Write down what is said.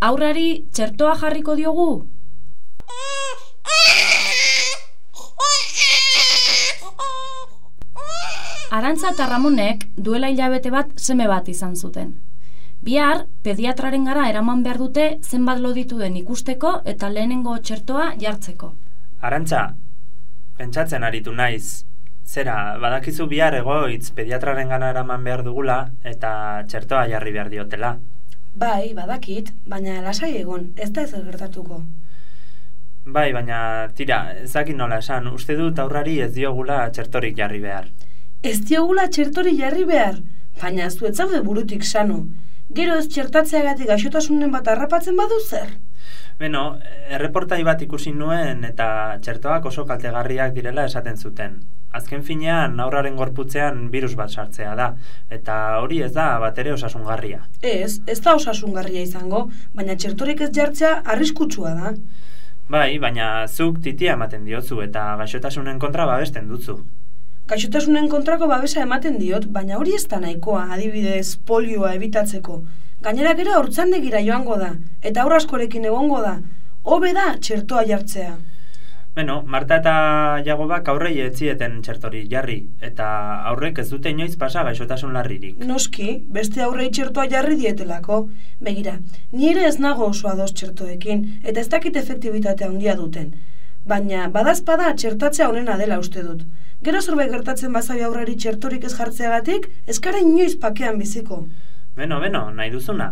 aurrari txertoa jarriko diogu? Arantza eta Ramonek duela hilabete bat seme bat izan zuten. Bihar, pediatraren gara eraman behar dute zenbat loditu den ikusteko eta lehenengo txertoa jartzeko. Arantza, pentsatzen aritu naiz, zera, badakizu bihar egoitz pediatraren gana eraman behar dugula eta txertoa jarri behar diotela. Bai, badakit, baina lasai egon, ez da ez gertatuko. Bai, baina tira, ezakit nola esan, uste dut aurrari ez diogula txertorik jarri behar. Ez diogula txertori jarri behar, baina ez duet zaude burutik sano. Gero ez txertatzeagatik gaixotasunen bat harrapatzen badu zer? Beno, erreportai bat ikusi nuen eta txertoak oso kaltegarriak direla esaten zuten. Azken finean aurraren gorputzean virus bat sartzea da, eta hori ez da bat ere osasungarria. Ez, ez da osasungarria izango, baina txertorik ez jartzea arriskutsua da. Bai, baina zuk titia ematen diozu eta gaixotasunen kontra babesten duzu. Gaixotasunen kontrako babesa ematen diot, baina hori ez da nahikoa, adibidez, polioa ebitatzeko. Gainera gero urtzandegira joango da, eta aurraskorekin egongo da, hobe da txertoa jartzea. Beno, Marta eta Jagobak aurrei etzieten txertori jarri, eta aurrek ez dute inoiz pasa gaixotasun larririk. Noski, beste aurrei txertoa jarri dietelako. Begira, ni ere ez nago oso ados txertoekin, eta ez dakit efektibitatea handia duten. Baina, badazpada txertatzea honena dela uste dut. Gero zerbait gertatzen bazai aurrari txertorik ez jartzeagatik, eskara inoiz pakean biziko. Beno, beno, nahi duzuna.